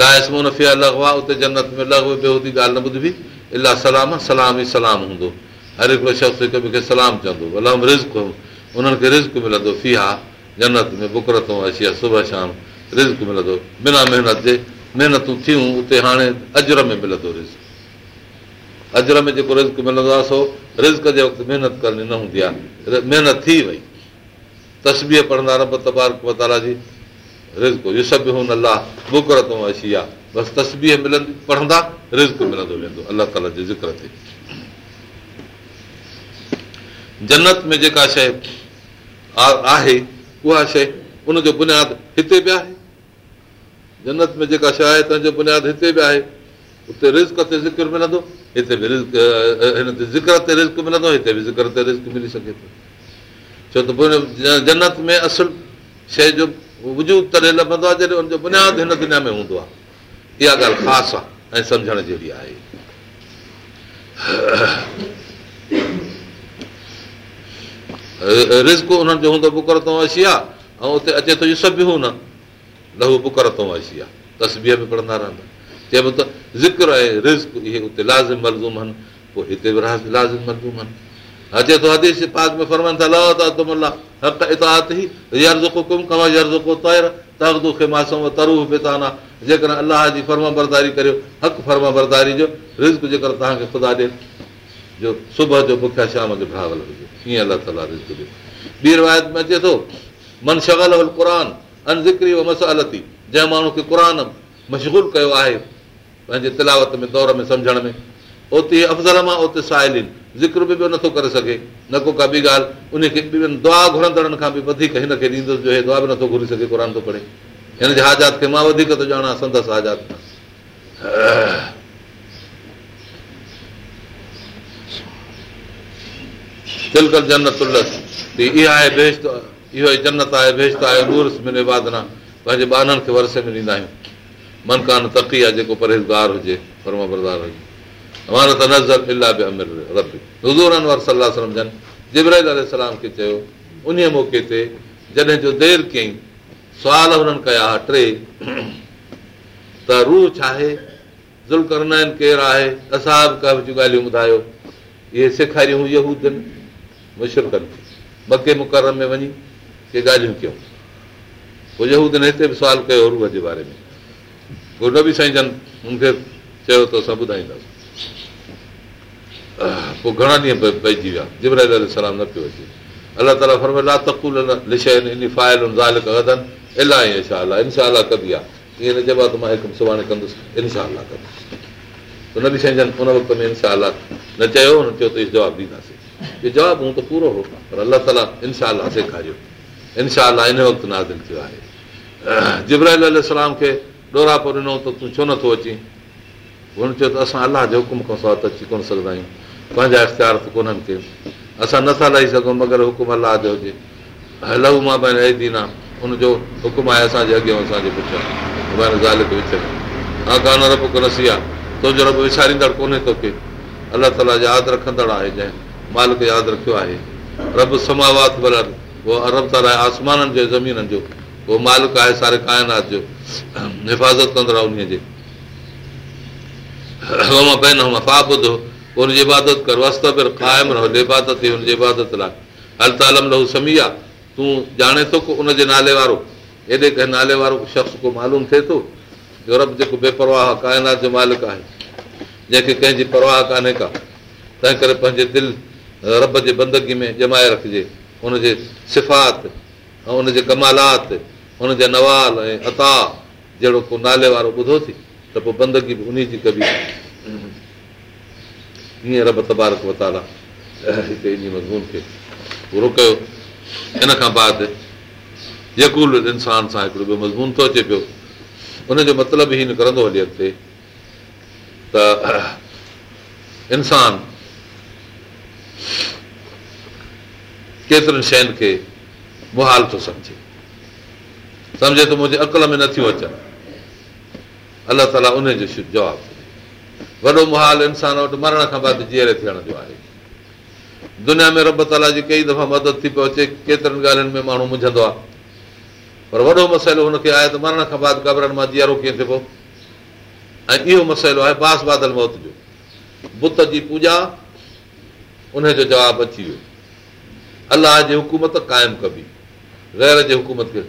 लाएसि अलॻि आहे उते जन्नत में अलॻि ॿियो ॻाल्हि न ॿुधबी इलाह सलाम सलाम ई सलाम हूंदो हर हिकिड़ो शख़्स हिक ॿिए खे सलाम चवंदो अलाम रिज़्क उन्हनि खे रिज़्क मिलंदो फिआ जन्नत में बुकरतूं अची आहे सुबुह शाम रिज़्क मिलंदो बिना महिनत जे महिनतूं थियूं उते हाणे अजर में मिलंदो रिज़्क अजर में जेको रिज़्क मिलंदो आहे सो रिज़क जे वक़्तु महिनत करणी न हूंदी आहे महिनत थी वई तस्बी पढ़ंदा रब रहो ताला जी रिज़्क इहो सभु हुन अलाह मिलंदी पढ़ंदा रिज़्क मिलंदो वेंदो अलाह ताला जे ज़िक्र ते जन्नत में जेका शइ आहे उहा शइ उनजो बुनियादु हिते बि आहे जन्नत में जेका शइ आहे तंहिंजो बुनियादु हिते बि आहे उते रिज़्क ते ज़िक्र मिलंदो जनत में असुल शइ जो वजूद तॾहिं लभंदो आहे बुनियादु हिन दुनिया में हूंदो आहे इहा ॻाल्हि ख़ासि आहे रिस्क जो हूंदो मुतोशी आहे ऐं उते अचे थो इहो सभु हू न हूतोशी आहे तस्बीअ में पढ़ंदा रहंदा चइबो त ज़िक्रिज़ इहे लाज़िम मलज़ूम आहिनि पोइ हिते बि अचे थो पाक में जेकर अलाह जी फर्मा बरदारी करियो फर्मा बरदारी जो रिज़्क जेकर तव्हांखे ख़ुदा ॾे जो सुबुह जो बुखिया शाम जो भावल हुजे ईअं अलाह रिज़्क ॾियो ॿी रिवायत में अचे थो मन शगल क़ान मसालती जंहिं माण्हू खे क़ुर मशगूल कयो आहे पंहिंजे तिलावत में दौर में सम्झण में उते अफ़ज़ल मां उते साहिल ज़िक्र बि ॿियो नथो करे सघे न को का ॿी ॻाल्हि उनखे दुआ घुरंदड़नि खां बि वधीक हिनखे ॾींदुसि जो हे दुआ बि नथो घुरी सघे क़ुर थो पढ़े हिन जे आज़ात खे मां वधीक थो ॼाणा संदसि खां आज़ात जनत इहो जनत आहे पंहिंजे ॿारनि खे वरसे में ॾींदा आहियूं मनकान तफ़ी आहे जेको परहेज़गार हुजे परदारती सलाहु खे चयो उन मौक़े ते जॾहिं जो देरि कयईं सुवाल हुननि कया हुआ टे त रूह छा आहे केरु आहे असां ॿुधायो इहे सेखारियूं मके मुकर में वञी के ॻाल्हियूं कयूं पोइ हिते बि सुवाल कयो रूह जे बारे में पोइ नबी साईं जन हुनखे चयो त असां ॿुधाईंदासीं पोइ घणा ॾींहं पइजी विया जिबराइल सलाम न पियो अचे अलाह ताला ला तकूल फर्मल लातुल ज़ाला इनशा कबी आहे ईअं न चइबो आहे त मां हिकु सुभाणे कंदुसि इनशा अलाह बि साईं साईंजन उन वक़्त में इनशा अला न चयो हुन चयो त इहो जवाबु ॾींदासीं इहो जवाबु हू त पूरो हो पर अलाह ताला इनशा सेखारियो इनशा इन वक़्तु नाज़िल थियो आहे जिबराइल सलाम खे ॾोरापो ॾिनो त तूं छो नथो अची हुन चयो त असां अलाह जे हुकुम खां सवाइ त अची कोन सघंदा आहियूं पंहिंजा इख़्तियार त कोन्हनि खे असां नथा लही सघूं मगर हुकुम अलाह जो हुजे हल मां पंहिंजे अहदीन आहे हुनजो हुकुम आहे असांजे अॻियां असांजे पुछां आगान रब को कोनसी आहे तुंहिंजो रब विसारींदड़ कोन्हे तोखे अलाह ताला यादि रखंदड़ आहे जंहिं मालिक यादि रखियो आहे रब समावात भला उहो अरब ताला आसमाननि जो ज़मीननि जो उहो मालिक आहे सारे काइनात जो हिफ़ाज़ता लाइतालो हेॾे कंहिं नाले वारो शख़्स को मालूम थिए थो रब जेको बेपरवाह आहे काइनात जो मालिक आहे जंहिंखे कंहिंजी परवाह कान्हे का तंहिं करे पंहिंजे दिलि रब जे बंदगी में जमाए रखजे हुनजे सिफ़ात कमालात हुनजा नवाल ऐं अता जहिड़ो को नाले वारो ॿुधोसीं त पोइ बंदगी बि उन जी कबी हीअं रब तबारक वताला हिते इन मज़मून खे पूरो कयो इन खां बाद जेको इंसान सां हिकिड़ो ॿियो मज़मून थो अचे पियो उनजो मतिलबु ई निकिरंदो हली अॻिते त इंसान केतिरनि शयुनि खे मुहाल थो सम्झे सम्झे त मुंहिंजे अकल में नथियूं अचनि अलाह ताला उन जो जवाबु वॾो मुहाल इंसान वटि मरण खां बाद जीअरे थियण जो आहे दुनिया में रब ताला जी कई दफ़ा मदद थी पियो अचे केतिरनि ॻाल्हियुनि में माण्हू मुंझंदो आहे पर वॾो मसइलो हुनखे आहे त मरण खां बाद कबरनि मां जीअरो कीअं थिए पियो ऐं इहो मसइलो आहे बास बादल मौत जो बुत जी पूॼा उन जो जवाबु अची वियो अलाह जी हुकूमत क़ाइमु कबी ग़ैर जे हुकूमत खे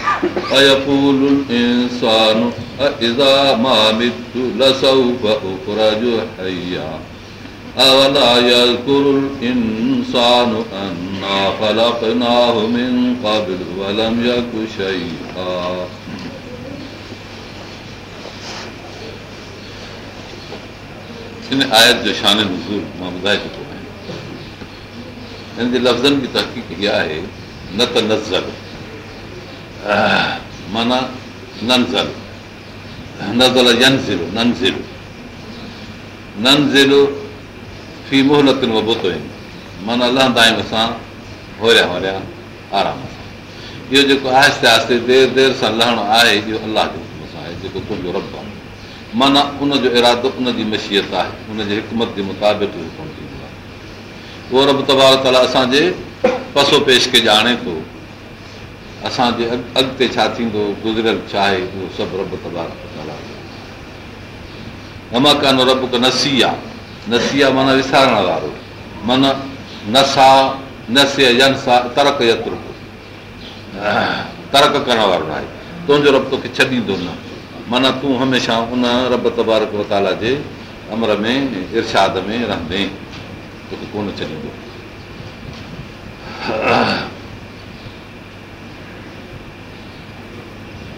हिन आयत जो शान मां ॿुधाए चुको आहियां हिन जे लफ़्ज़नि जी तहक़ीक़ इहा आहे न त न माना अलाइिया होर आराम सां इहो जेको आहिस्ते आहिस्ते देरि देरि सां लहण आहे इहो अलाह जे हुकुम सां आहे जेको तुंहिंजो रब आहे माना उनजो इरादो उनजी मशीयत आहे उनजे हिकमत जे मुताबिक़ पसो पेश खे ॼाणे थो असांजे अॻिते छा थींदो गुज़िरियल छा आहे उहो सभु रब रब त नसी आहे नसी आहे माना माना विसारण वारो नसा तरक तरक करण वारो आहे तुंहिंजो रब तोखे छॾींदो न माना तूं हमेशह उन रब तबारक वताला जे अमर में इर्शाद में रहंदे तोखे कोन छॾींदो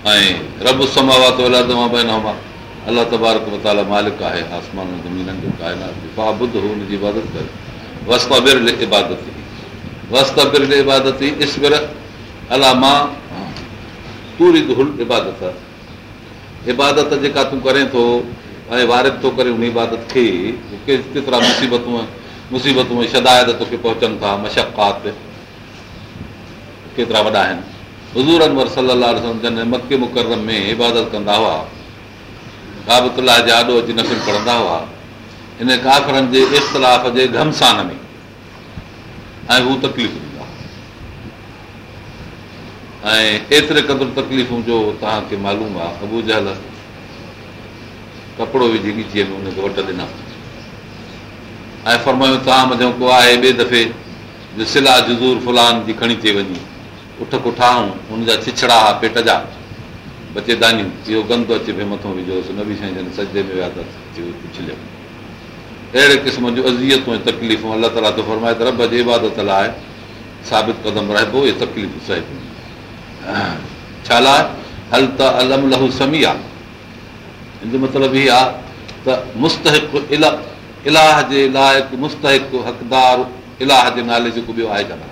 ऐं रब समाव अलाह तबारक मताला मालिक आहे इबादत इबादत जेका तूं करें थो ऐं थो करे उन इबादत खे केतिरा मुसीबतूं मुसीबतूं शदायत तोखे पहुचनि था मशक़ात केतिरा वॾा आहिनि हज़ूर अनवर सला सम्झनि मके मुकरम में इबादत कंदा हुआ काबतला जे आॾो अची नफ़िल पढ़ंदा हुआ हिन काफ़रनि जे इख़्तिलाफ़ जे घमसान में ऐं हू तकलीफ़ ॾींदा ऐं एतिरे क़दुरु तकलीफ़ूं जो तव्हांखे मालूम आहे अबू जहल कपिड़ो विझी में हुनखे वटि ॾिना ऐं फरमायूं तव्हां मथे को आहे ॿिए दफ़े जो सिला जज़ूर फुलान जी खणी थी वञे उठ कोठाऊं हुन जा छिछड़ा हुआ पेट जा बचेदानी इहो गंदे विझोसि अहिड़े क़िस्म जूं तकलीफ़ूं अलाह ताला इबादत लाइ साबित कदम रहबो छा मतिलबु आहे त इलाह जे लाइ मुस्तदार इलाह जे नाले जेको आहे कान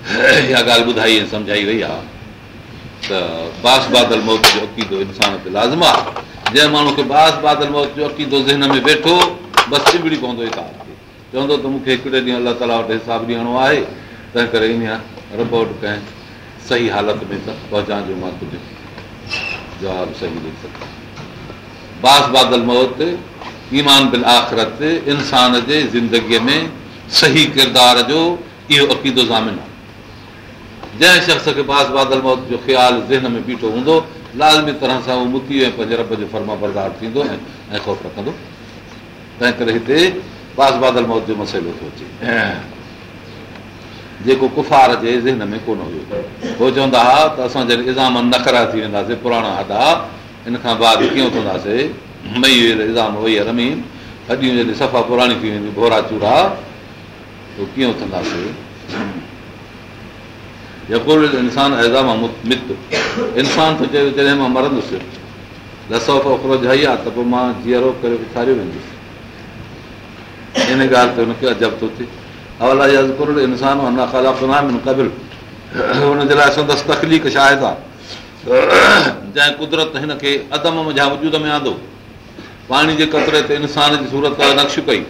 <coughs> इहा ॻाल्हि ॿुधाई ऐं सम्झाई वई आहे त बास बादल मौत जो अक़ीदो इंसान ते लाज़िम आहे जंहिं माण्हू खे बास बादल मौत जो अक़ीदो ज़हन में वेठो बसि चिबड़ी पवंदो हितां चवंदो त मूंखे हिकिड़े ॾींहुं अलाह ताला वटि हिसाबु ॾियणो आहे तंहिं करे इन रब वटि कंहिं सही हालत में त पहुचाइण जो तुंहिंजो जवाबु सही ॾेई सघां बास बादल मौत ईमान बिल आख़िरत इंसान जे ज़िंदगीअ में सही किरदार जो इहो अक़ीदो ज़ामिन आहे जंहिं शख़्स खे बास बादल मौत जो ख़्यालु ज़हन में बीठो हूंदो लाज़मी तरह सां उहो मुती ऐं पंहिंजे रब जो फर्मा बरदार थींदो ऐं ख़ौफ़ रखंदो तंहिं करे हिते बास बादल मौत जो मसइलो थो अचे जेको कुफार जे ज़हन में कोन हुयो उहो चवंदा हुआ त असां जॾहिं इज़ाम न ख़रा थी वेंदासीं पुराणा हदा इन खां बाद कीअं उथंदासीं मई रमीन अॼु जॾहिं सफ़ा पुराणी थी वेंदी भोरा चूरा उहो कीअं उथंदासीं इंसान ऐज़ा मित इंसान थो चए जॾहिं मां मरंदुसि लसो फोकिरो जई आहे त पोइ मां जीअरो करे उथारियो वेंदुसि इन ॻाल्हि ते हुनखे अजब थो थिए अवला इंसान ख़ाला क़बिल हुनजे लाइ संदसि तकलीफ़ छा आहे जंहिं कुदरत हिनखे अदम मुंहिंजा वजूद में आंदो पाणी जे कतरे ते इंसान जी सूरत नक्श कई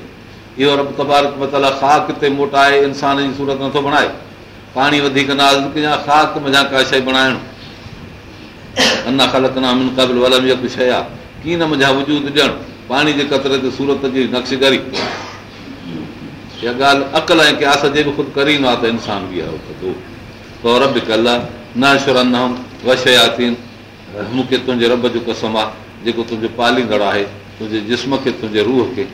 इहो रब तबारक मताला ख़ाक ते मोटाए इंसान जी सूरत नथो बणाए पाणी वधीक न शइ बणाइण जी शइ आहे की न मुंहिंजा वजूद ॾियणु पाणी जे कतरे ते सूरत जी नक्शारी इहा ॻाल्हि अकल ऐं क्यास जे बि बि बि ख़ुदि करी न न आहे आहे त इंसान तौर कल शया थियनि मूंखे तुंहिंजे रब जो कसम आहे जेको तुंहिंजो पालींदड़ आहे तुंहिंजे जिस्म खे तुंहिंजे रूह खे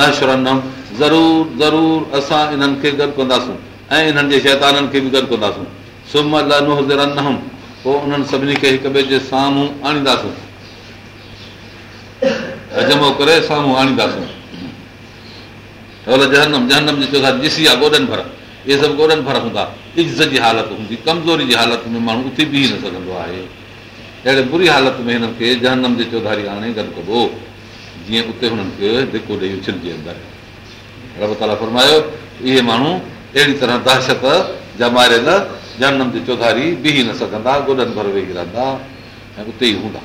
न ज़रूरु ज़रूरु असां इन्हनि खे गॾु कंदासूं ऐं इन्हनि जे शैताननि खे बि गॾु कंदासीं अजमो करे इज़त जी हालत हूंदी कमज़ोरी जी हालत में माण्हू उथी बीह न सघंदो आहे अहिड़े बुरी हालत में हिननि खे जहनम जे चौधारी जीअं उते धिको ॾेई रब ताला फरमायो इहे माण्हू अहिड़ी तरह दहशत जा मारियल जनम जी चौधारी बीह न सघंदा गोॾनि भर वेही रहंदा ऐं उते ई हूंदा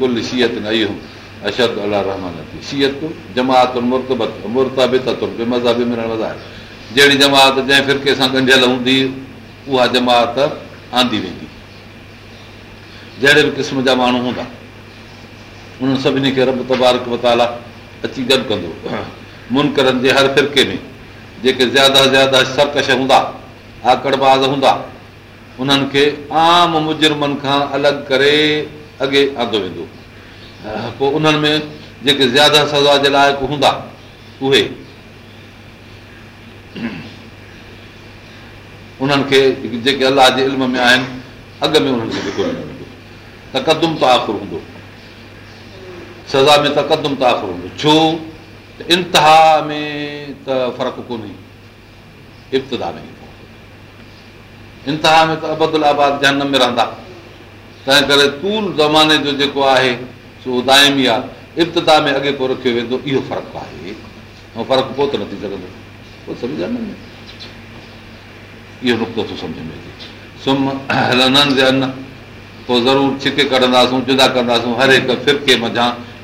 कुल शीयत शीयत न इहो अशद अला रहमान थी जमात मुर्तबत मुर्तबित वधाए जहिड़ी जमात जंहिं फिरके सां ॻंढियल हूंदी उहा जमात आंदी वेंदी जहिड़े बि क़िस्म जा माण्हू हूंदा उन्हनि सभिनी खे रब तबारक मताला अची गॾु कंदो मुनकरनि जे हर फिरके में जेके ज़्यादा ज़्यादा सरकश हूंदा आकड़बाज़ हूंदा उन्हनि खे आम मुजुर्मनि खां अलॻि करे अॻे आंदो वेंदो पोइ उन्हनि में जेके ज़्यादा सज़ा जे लाइक़ु हूंदा उहे उन्हनि खे जेके अलाह जे इल्म में आहिनि अॻु में उन्हनि खे त कदुम त आख़िर हूंदो सज़ा में तकदुम त आख़िर हूंदो छो इंतिहा में त करे तूल ज़माने जो जेको आहे उदाइमी आहे इब्तिदा में अॻे वेंदो इहो फ़र्क़ु आहे ऐं फ़र्क़ु पोइ त न थी सघंदो इहो नुक़्तो थो सम्झ में अचे सुम्ह हलनि यान पोइ ज़रूरु छिके कढंदासीं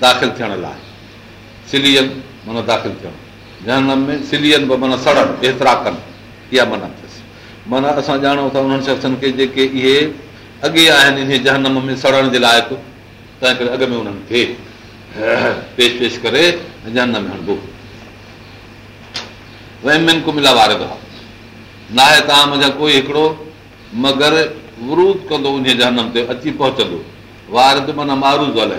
दाखिल थियण लाइ सिलियन माना दाख़िल थियणु जनम में सिलियन बि माना माना माना एतिरा कनि इहा अथसि असां ॼाणूं था उन्हनि शख्सनि खे जेके इहे अॻे आहिनि इन जनम में सड़ण जे लाइक़ु तंहिं करे अॻ में उन्हनि खे पेश पेश करे जनम हणबो मिला न आहे तव्हां मुंहिंजा कोई हिकिड़ो मगर वरूद कंदो उन जहनम ते अची पहुचंदो वारद माना मारूज़ हले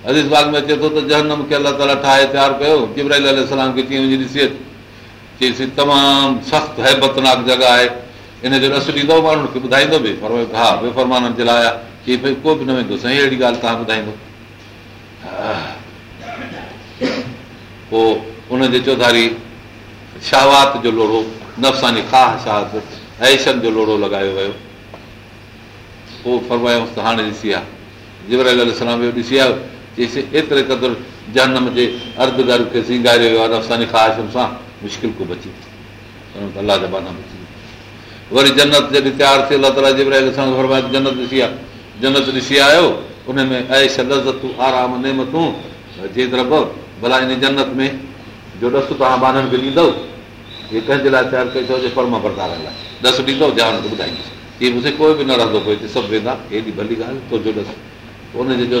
अज़ीज़ बाग में अचे थो अलाह ताला ठाहे तयारु कयो सख़्तु हैबतनाक जॻह आहे इन जो रस ॾींदो पोइ हुनजे चौधारी शाहवात जो लोड़ो नफ़ीशन जो लोड़ो लॻायो फरमायोसि त हाणे ॾिसी आहे चईसि एतिरे क़दुरु जनम जे अर्ध गर्व खे सिंगारियो आहे ख़्वाहिश सां मुश्किल खां बची अलाह वरी जन्नत जॾहिं तयारु थियो तन्नत ॾिसी आहे जन्नत ॾिसी आयो उन में भला इन जन्नत में जो ॾस तव्हां बाननि खे ॾींदव जे कंहिंजे लाइ तयारु कई चओ परम परदार लाइ दस ॾींदव जान खे ॿुधाईंदुसि चई कोई बि न रहंदो कोई सभु वेंदा हेॾी भली ॻाल्हि तो जुड़ उनजी जो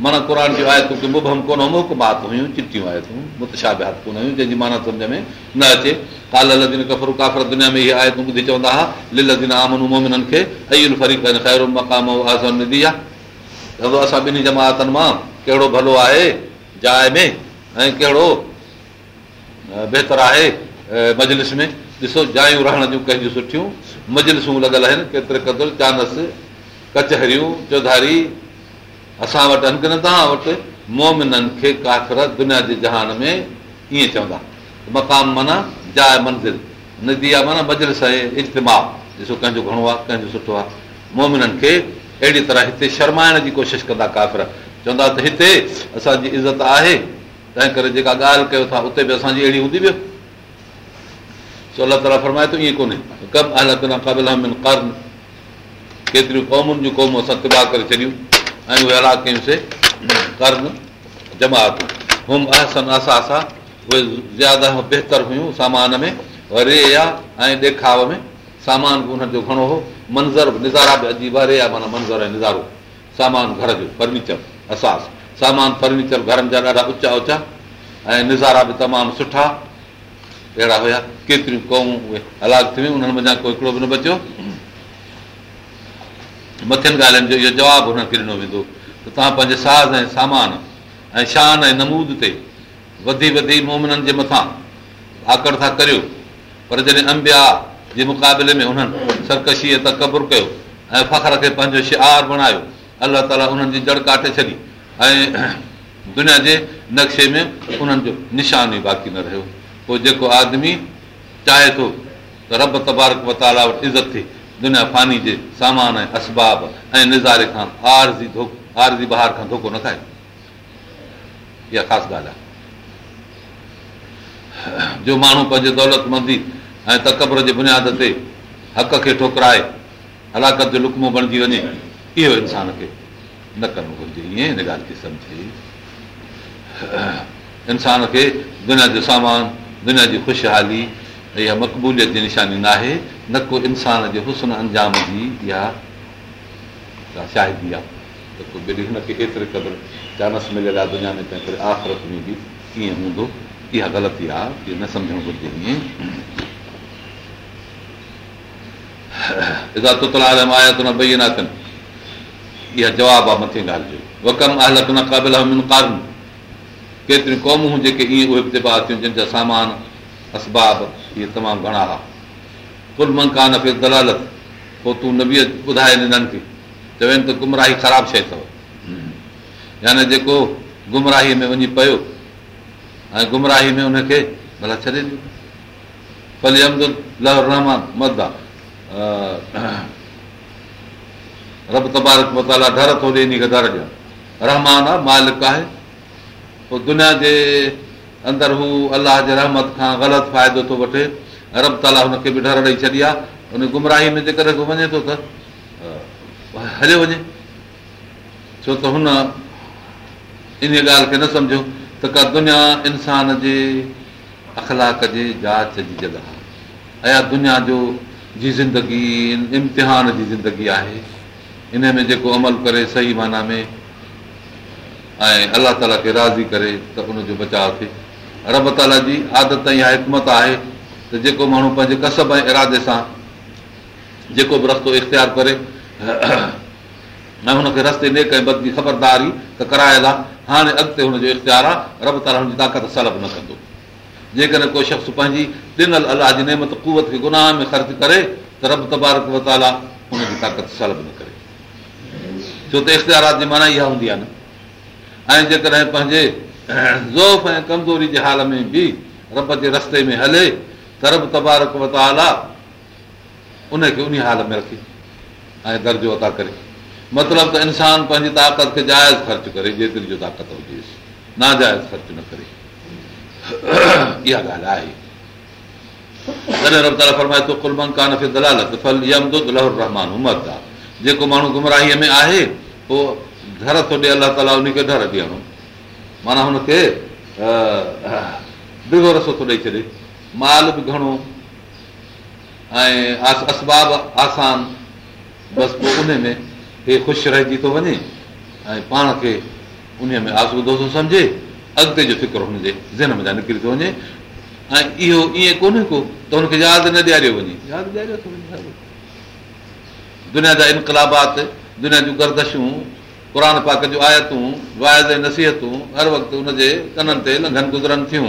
माना क़ुर में न अचे चवंदा असां ॿिन्ही जमातनि मां कहिड़ो भलो आहे जाइ में ऐं कहिड़ो बहितरु आहे मजलिस में ॾिसो जायूं रहण जूं कंहिंजूं सुठियूं मजलिसूं लॻल आहिनि केतिरे चानस कचहरियूं चौधारी असां वटि वटि मोमिननि खे काफ़िर दुनिया जे जहान में ईअं चवंदा मक़ाम माना जाए मंज़िल माना मजर साईं इजतमा ॾिसो कंहिंजो घणो आहे कंहिंजो सुठो आहे मोमिननि खे अहिड़ी तरह हिते शर्माइण जी कोशिशि कंदा काफ़िर चवंदा त हिते असांजी इज़त आहे तंहिं करे जेका ॻाल्हि कयो था उते बि असांजी अहिड़ी हूंदी वियो सो अलाह ताला फरमाए थो ईअं कोन्हे क़ाबिल केतिरियूं क़ौमुनि जूं क़ौमूं असां तिबा करे छॾियूं ऐं उहे अला अलाग कयूंसीं करनि जमात अहसासु आहे उहे ज़्यादा बहितर हुयूं सामान में वरे आहे ऐं ॾेखाव में सामान बि हुननि जो घणो हो मंज़र बि निज़ारा बि अॼु वरे आहे माना मंज़र ऐं निज़ारो सामान घर जो फर्नीचर असास सामान फर्नीचर घरनि जा ॾाढा ऊचा ऊचा ऐं नज़ारा बि तमामु सुठा अहिड़ा हुया केतिरियूं क़ौमूं अलॻि थी वियूं उन्हनि मञा को हिकिड़ो बि न बचियो मथियनि ॻाल्हियुनि जो इहो जवाबु हुननि खे ॾिनो वेंदो त तव्हां पंहिंजे साज़ ऐं सामान ऐं शान ऐं नमूद ते वधी वधी मोमिननि जे मथां आकड़ था करियो पर जॾहिं अंबिया जे मुक़ाबले में हुननि सरकशीअ त क़बर कयो ऐं फ़ख्र खे पंहिंजो शिआर बणायो अलाह ताला हुननि जी जड़ काटे छॾी ऐं <clears throat> दुनिया जे नक्शे में उन्हनि जो निशान ई बाक़ी न रहियो पोइ जेको आदमी चाहे थो त रब तबारक मताला वटि इज़त थिए दुनिया फानी जे सामान ऐं असबाब ऐं निज़ारे खां आरज़ी धो आरज़ी बहार खां धोखो न खाए इहा ख़ासि ॻाल्हि आहे जो माण्हू पंहिंजे दौलतमंदी ऐं तकबर जे बुनियाद ते हक़ खे ठोकराए हलाकत जो लुकमो बणिजी वञे इहो इंसान खे न करणु घुरिजे ईअं हिन ॻाल्हि खे सम्झे इंसान खे दुनिया जो सामान दुनिया जी ख़ुशहाली इहा मक़बूलियत जी निशानी न आहे न को इंसान जे हुसन अंजाम जी इहा शाहिदी आहे त को ॿिली हुनखे एतिरे क़दुरु चानस मिलियल आहे दुनिया में तंहिं करे आख़िरत में बि कीअं हूंदो इहा ग़लती आहे इहो न सम्झणु घुरिजे ईअं इहा जवाबु आहे मथे ॻाल्हि जो वकम आलत न क़ाबिला केतिरियूं क़ौमूं जेके ईअं उहे इब्तिबा थियूं जंहिंजा सामान असबाब इहे तमामु घणा हुआ कुल मन कान पिए दलालत पोइ तूं न बीह ॿुधाए हिननि खे चवे त गुमराही ख़राबु शइ अथव यानी जेको गुमराही में वञी पियो ऐं गुमराही में हुनखे भला छॾे ॾिनो फल अहमद रहमान मद आहे रब तबाला दर थो ॾे हिनखे दर ॾियनि रहमान आहे मालिक आहे पोइ दुनिया जे अंदरि हू अलाह जे रहमत खां ग़लति फ़ाइदो थो वठे رب ताला हुनखे बि डार ॾेई छॾी आहे उन गुमराही में जेकॾहिं वञे थो त हलियो वञे छो त हुन इन ॻाल्हि खे न सम्झो त का दुनिया इंसान जे अखलाक जे जांच जी जॻह आहे अया दुनिया जो जी ज़िंदगी इम्तिहान जी ज़िंदगी आहे इन में जेको अमल करे सही माना में ऐं अलाह ताला खे राज़ी करे त हुन बचाव थिए अरब ताला जी आदत या हिकमत आहे त जेको माण्हू पंहिंजे कसब ऐं इरादे सां जेको बि रस्तो इख़्तियार करे <clears throat> ऐं हुनखे रस्ते ॾे कंहिं बद्दी ख़बरदारी त करायल आहे हाणे अॻिते हुनजो इख़्तियार आहे रब ताला हुनजी ताक़त सलब न कंदो जेकॾहिं को शख़्स पंहिंजी ॾिनल अलाह जी नेमत कुवत खे गुनाह में ख़र्च करे त रब तबारक वताला हुनजी ताक़त सलब न करे छो त इख़्तियारात जी माना इहा हूंदी आहे न ऐं जेकॾहिं पंहिंजे <clears throat> ज़ोफ़ ऐं कमज़ोरी जे हाल में बि रब जे रस्ते में हले तरब तबारता उनखे उन हाल में रखी ऐं दर्जो अता करे मतिलबु त इंसान पंहिंजी ताक़त खे जाइज़ ख़र्च करे जेतिरी जो ताक़त हुजे नाजाइज़ ख़र्च न करे इहा ॻाल्हि आहे जेको माण्हू गुमराहीअ में आहे उहो घर थो ॾे अलाह ताला उनखे घर ॾियणो माना हुनखे रसो थो ॾेई छॾे माल बि घणो ऐं असबाब आसान बसि पोइ उन में हे ख़ुशि रहिजी थो वञे ऐं पाण खे उन में आसूदो थो सम्झे अॻिते जो फ़िक्रु हुनजे ज़हन जा निकिरी थो वञे ऐं इहो ईअं कोन्हे को त हुनखे यादि न ॾियारियो वञे दुनिया जा इनकलाबात दुनिया जूं गर्दशूं क़ुर पाक जूं आयतूं वायद नसीहतूं हर वक़्तु हुनजे कननि ते लंघनि गुज़रनि थियूं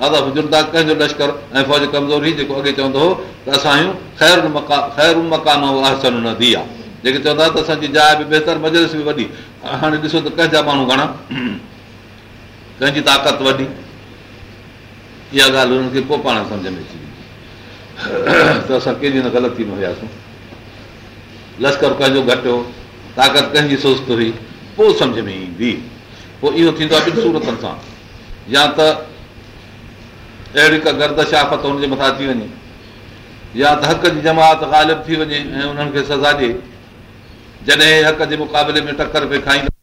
आज़ाज़ुर् कंहिंजो लश्कर ऐं फ़ौज कमज़ोर कमज़ोरी जेको अॻे चवंदो हो त असां आहियूं मकान उहो अहसन आसनी आहे जेके चवंदा त असांजी जाइ बि बहितर मजलिस बि वॾी हाणे ॾिसो त कंहिंजा माण्हू घणा कंहिंजी ताक़त वॾी इहा ॻाल्हि हुननि खे पोइ पाण सम्झ में अची वेंदी त असां कंहिंजी न ग़लती में न हुआसीं लश्कर कंहिंजो घटि हो ताक़त कंहिंजी हुई पोइ सम्झ में ईंदी पोइ इहो थींदो आहे ॿिनि सूरतनि सां या त अहिड़ी का गर्द शाफ़त हुनजे मथां अची वञे या त हक़ जी जमात ग़ालिब थी वञे ऐं उन्हनि खे सज़ा ॾिए जॾहिं हक़ जे मुक़ाबले में टकर पिए खाईंदा